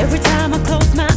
Every time I close my